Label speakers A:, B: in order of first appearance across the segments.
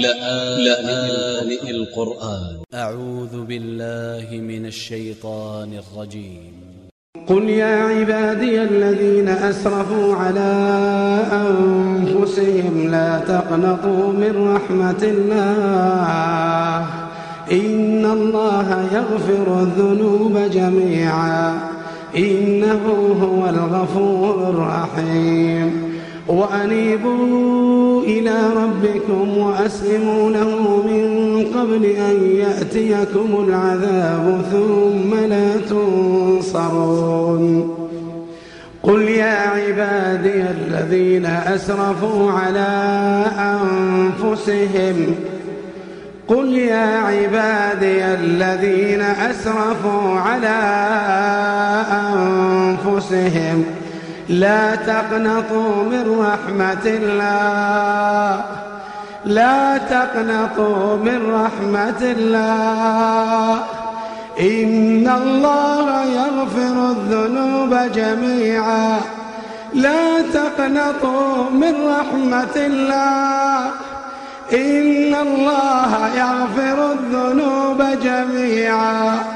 A: لآن القرآن.
B: أ ع و ذ ب ا ل ل ه من ا ل ش ي ط ا ن ا ل ج ي م
C: قل يا عبادي الذين أسرفوا على أنفسهم لا تقنطوا من رحمة الله. إن الله يغفر الذنوب جميعا. إنه هو الغفور الرحيم. وأنيبوا إلى ربكم وأسلموا له من قبل أن يأتيكم العذاب ثم لا تنصرون. قل يا عبادي الذين أسرفوا على أنفسهم. قل يا عبادي الذين أسرفوا على أنفسهم. لا تقنطوا من رحمة الله. لا تقنطوا من رحمة الله. إن الله يغفر الذنوب جميعا. لا تقنطوا من رحمة الله. إن الله يغفر الذنوب جميعا.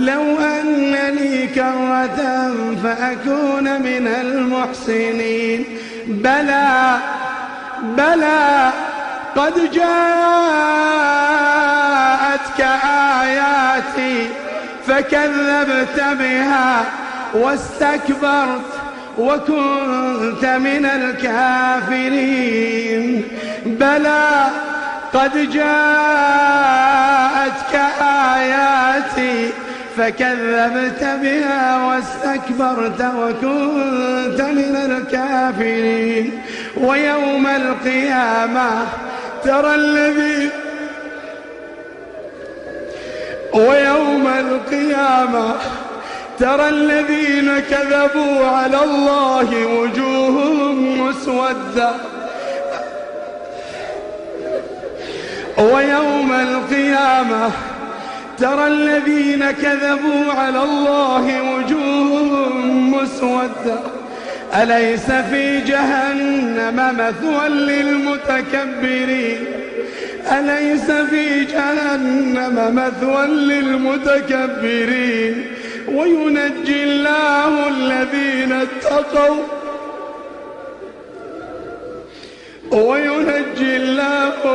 C: لو أن لي كرة فأكون من المحسنين. بلى بلى قد جاءتك آياتي فكذبت بها واستكبرت وكنت من الكافرين. بلى قد جاءتك آياتي فكذبت بها واستكبرت وكنت من الكافرين. ويوم القيامة ترى الذي ويوم القيامة ترى الذين كذبوا على الله وجوههم مسودة. ويوم القيامة ترى الذين كذبوا على الله وجوههم مسودة. أليس في جهنم مثوى للمتكبرين؟ أليس في جهنم مثوى للمتكبرين؟ وينجي الله الذين اتقوا. وينجي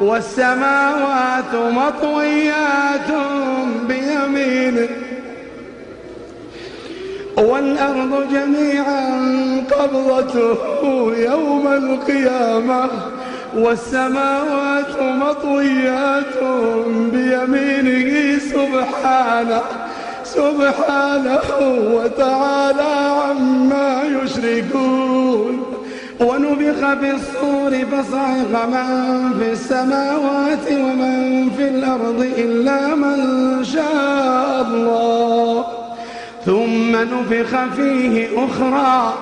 C: والسماوات مطويات بيمينه والأرض جميعا قبضته يوم القيامة والسماوات مطويات بيمينه سبحانه سبحانه وتعالى عما يشركون ونبخ في الصور فصعق من في السماوات ومن في الأرض إلا من شاء الله. ثم نفخ فيه أخرى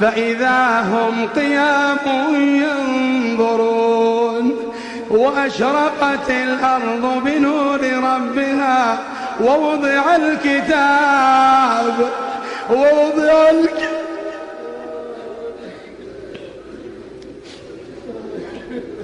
C: فإذا هم قيام ينظرون. وأشرقت الأرض بنور ربها ووضع الكتاب ووضع الكتاب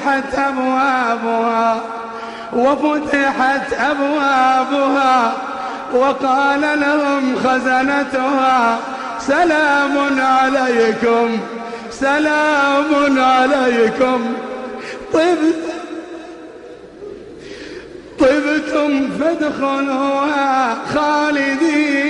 C: وفتحت أبوابها وفتحت أبوابها وقال لهم خزنتها سلام عليكم سلام عليكم طبت طبتم فادخلوها خالدين.